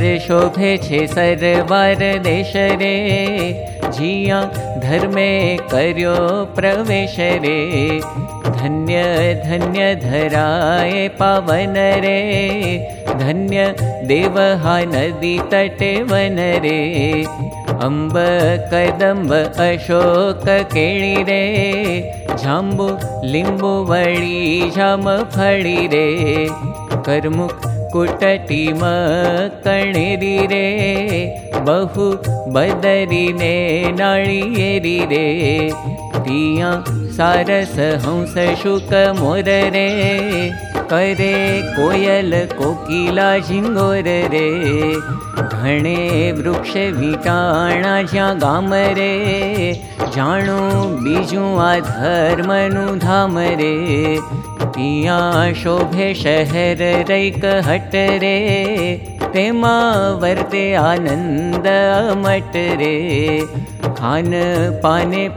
शोभे छे सरवार देश रे जिया धर्मे कर्यो प्रवेश रे धन्य धन्य धराए पावन रे धन्य देवहा नदी तटे वन रे अम्ब कदम्ब अशोक केळी रे जाम्बु लिम्बु वळी जाम फळी रे कर्मुख कणेरी रे बहु बदरी ने नाळियेरी रे तिया सारस हंस शुक मोर रे करे कोयल कोकिला झिंगोर रे। घणे वृक्ष विटाणा ज्या गाम रे। जाणो बीजू आ धर्मनु धाम रे। तिया शोभे शहर रैक हट रे। तेमा वर्ते आनंद मट रे।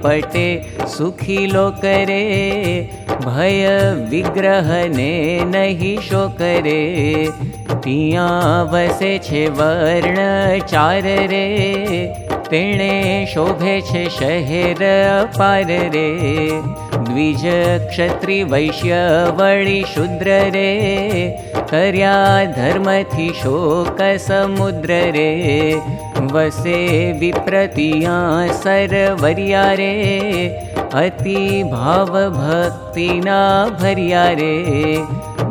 पटे सुखी रे भय विग्रह नहीं तिया वसे छे वर्ण चार रे तेणे शोभे छे शहर पार रे द्विज क्षत्रि वैश्य वळि शूद्र रे कर्या धर्मथि शोक समुद्र रे वसे विप्रतिया सरवर्या रे अति भाव भक्तिना भर्या रे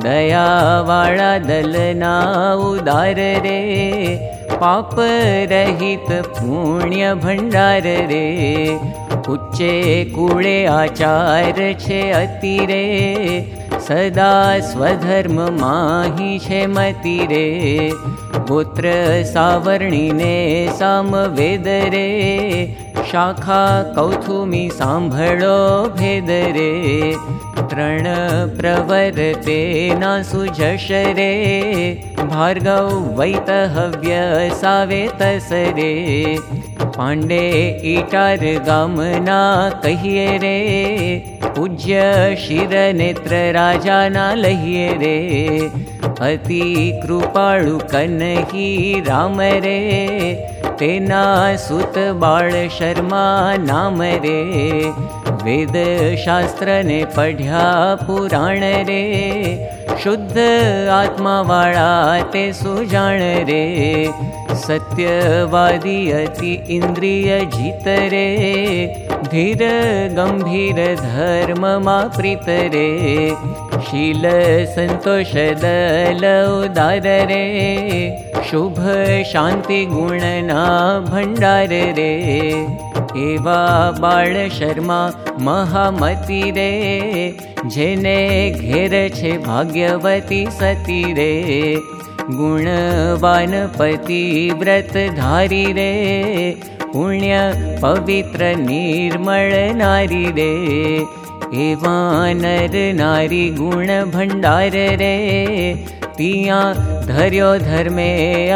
दयावाळा दलना उदार रे पाप रहित पुण्य भण्डार रे उच्चे कुळे आचार छे अतिरे सदा स्वधर्म माही छे मति रे गोत्र सावर्णी ने सामवेद रे शाखा कौथुमी सांभळो भेद रे तृण प्रवर्ते ना सुजश रे भार्गव वैतहव्य सावेतस रे पाण्डे इटार गामना कहिए रे पूज्य शिरनेत्र राजा ना लहिए रे अति कृपाळु कनहि राम रे तेना सुत बाळ शर्मा नाम रे। वेद शास्त्र ने पढ़्या पुराण रे। शुद्ध आत्मा वाला ते सुजाण रे। सत्यवादी अति इंद्रिय जीत रे धीर गंभीर धर्म मा प्रीत रे शील संतोष दल उदार रे शुभ शांति गुण ना भंडार रे एवा बाळ शर्मा महामती रे जेने घेर छे भाग्यवती सती रे गुणवान पति व्रत धारी रे पुण्य पवित्र निर्मल नारी रे एवा नर नारी गुण भंडार रे तिया धर्यो धर्मे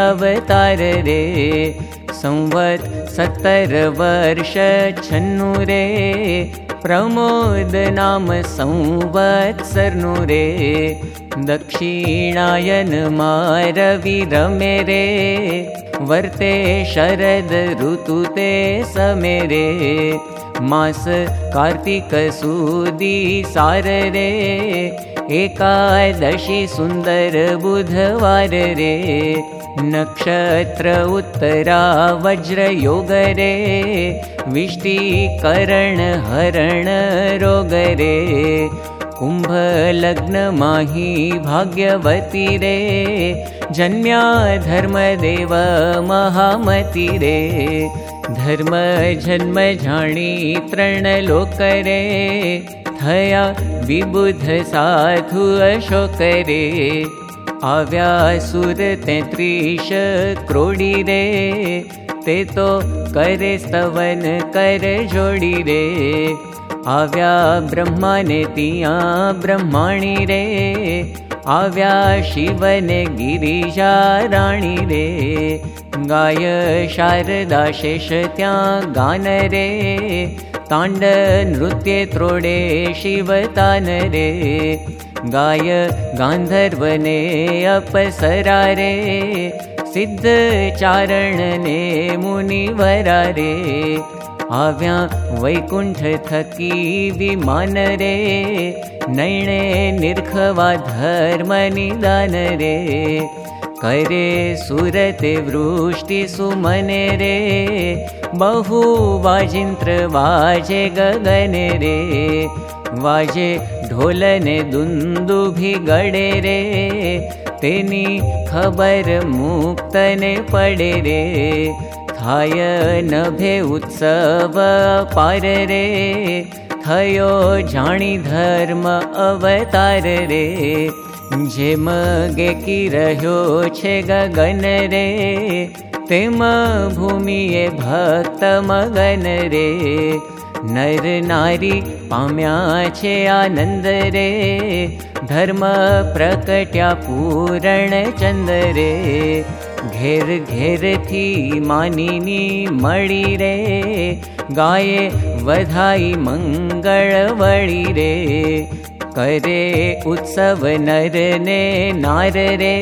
अवतार रे संवत सत्तर वर्ष छन्नु रे प्रमोद नाम संवत्सरनु रे दक्षिणायन मारवि रमे रे वर्ते शरद ऋतु ते समे रे मास कार्तिक सुदी सार रे एकादशी सुन्दर बुधवार रे। नक्षत्र उत्तरा वज्र योग रे। विष्टि करण हरण रोग रे। कुंभ लग्न माही भाग्यवती रे। जन्म्या धर्म देव महामती रे। धर्म जन्म जाणी तृण लोक रे थया विबुध साधु अशोक रे आव्या सुर तैत्रीश क्रोडी रे ते तो करे स्तवन कर ब्रह्मा ने तिया ब्रह्माणी रे आव्या शिव ने गिरिजा राणी रे गाय शारदा शेष त्या गान रे तांड नृत्य त्रोडे शिवतान रे गाय गान्धर्वने अपसरा रे सिद्ध चारण ने मुनिवरा रे आव्या वैकुंठ थकी विमान रे नैणे निर्खवा धर्म निदान रे करे सुरते वृष्टि सुमने रे। बहु वाजिन्त्र वाजे गगन रे। वाजे ढोलने दुन्दुभि गडे रे। तेनी खबर मुक्तने पडे रे। थाय नभे उत्सव पार रे। थयो जाणी धर्म अवतार रे જેમ ગેકી રહ્યો છે ગગન રે તેમ ભૂમિએ ભક્ત મગન રે નર નારી પામ્યા છે આનંદ રે ધર્મ પ્રકટ્યા પૂરણ ચંદ રે ઘેર ઘેરથી માનીની મળી રે ગાયે વધાઈ મંગળ વળી રે करे उत्सव नर ने नार रे।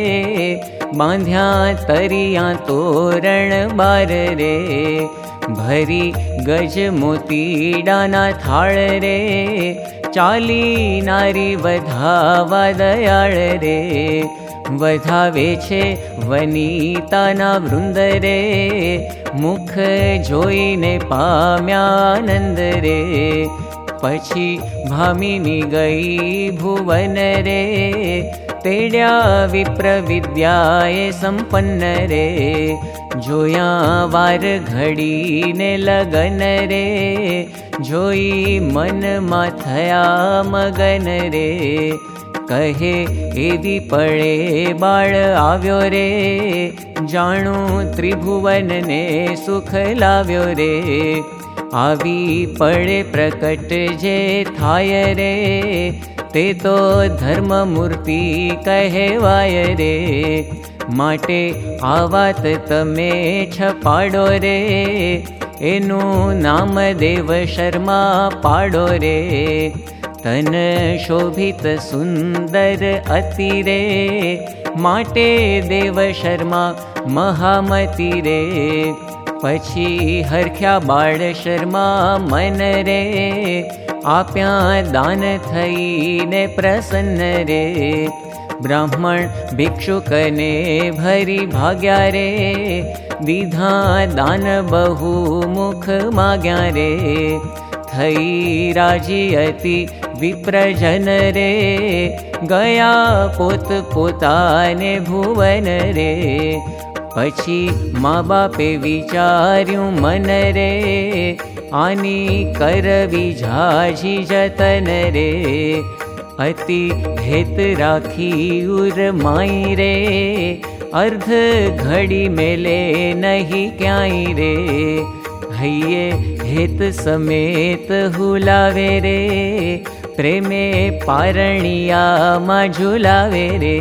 बांध्या तरिया तोरण बार रे। भरी गज मोती डाना थाल रे। चाली नारी वधावा दयाळ रे। वधावे छे वनिताना वृंद रे। मुख जोईने पाम्यानंद रे पछी भामिनी गई भुवन रे। तेड्या विप्र विद्याए संपन्न रे। जोया वार घड़ी ने लगन रे। जोई मन माथया मगन रे। पड़े बाळ आव्यो रे। जाणू त्रिभुवन ने सुख लाव्यो रे आवी पड़े प्रकट जे थाय रे ते तो धर्म मूर्ति कहवाय रे। माटे आवात तमे छपाड़ो रे एनु नाम देव शर्मा पाड़ो रे। तन शोभित सुंदर अति रे माटे देव शर्मा महामती रे पछी हरख्या बाळ शर्मा मन रे आप्या दान थई ने प्रसन्न रे ब्राह्मण भिक्षुकने भरी भाग्या रे विधा दान बहु मुख माग्या रे थई राजी अति विप्रजन रे गया पोत पोताने मा बापे विचार्यु मन रे आनी करवी झाझी जतन रे अति हेत राखी उर माई रे अर्ध घड़ी मेले नहीं क्याई रे हइये हेत समेत हुलावे रे प्रेमे पारणिया मा झुलावे रे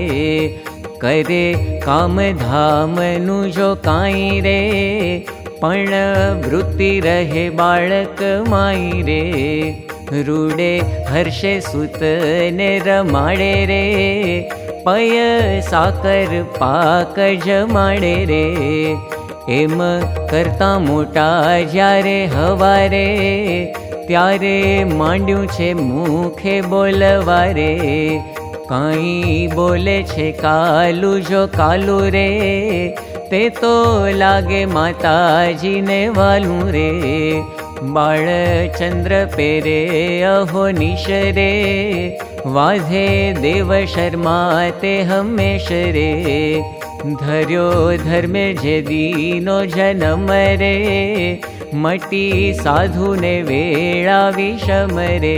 करे। काम नु जो काई रे। पण वृत्ति रहे बालक माई रे। रूडे हर्षे सुत ने रमाड़े रे। पय साकर पाक जमाड़े रे। एम करता मोटा ज्यारे हवारे त्यारे मांड्यू छे मुखे बोलवारे बोले छे कालू जो कालू रे। ते तो लागे माताजी ने वालू रे। चंद्र पेरे अहो निशरे वाझे देव शर्मा ते हमेश रे। धर्यो धर्मे जे दीनो जनम रे। मटी साधु ने वेळा विषम रे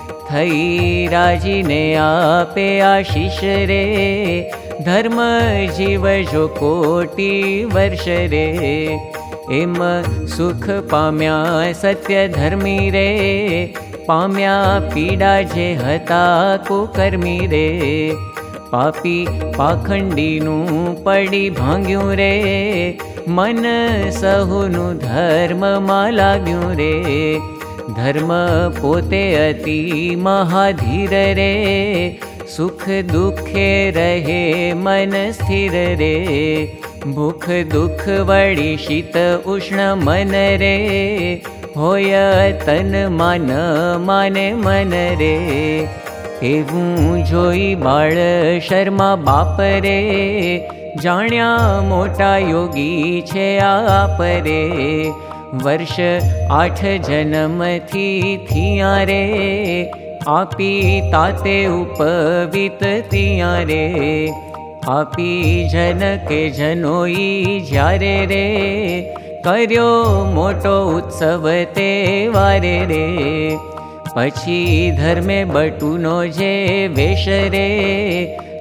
आपे आशीष रे। धर्म जीव जो कोटि वर्ष रे। एम सुख पाम्या सत्य धर्मी रे। पाम्या पीडा जे हता को कर्मी रे। पापी पाखंडीनु पड़ी भांग्यू रे। मन सहुनु धर्म मा लाग्यू रे धर्म पोते अति महाधीर रे। सुख दुखे रहे मन स्थिर रे। भूख दुख वड़ी शीत उष्ण मन रे। होय तन मान माने मन रे। एवं शर्मा बाप रे। जाण्या मोटा योगी छे आप रे वर्ष आठ जन्म थी थिया रे। आपी ताते उपवित तिया रे। आपी जन के जनोई जारे रे। कर्यो मोटो उत्सव ते वारे रे। पछी धर्मे बटुनो जे वेश रे।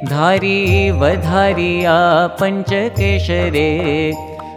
धारी वधारिया पंचकेश रे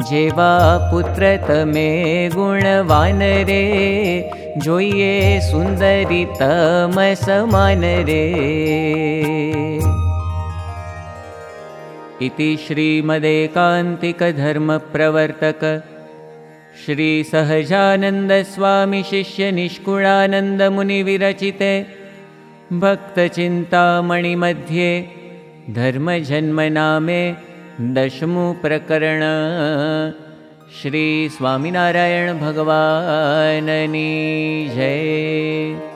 जेवापुत्रतमे गुणवानरे सुन्दरितमसमानरे इति श्रीमदेकान्तिकधर्मप्रवर्तक श्रीसहजानन्दस्वामिशिष्यनिष्कुणानन्दमुनिविरचिते भक्तचिन्तामणिमध्ये धर्मजन्मनामे दशमु प्रकरण श्रीस्वामिनारायणभगवाननी जय